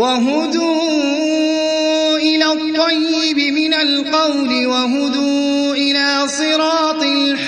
وهدوا إلى الطيب من القول وهدوا إلى صراط الحق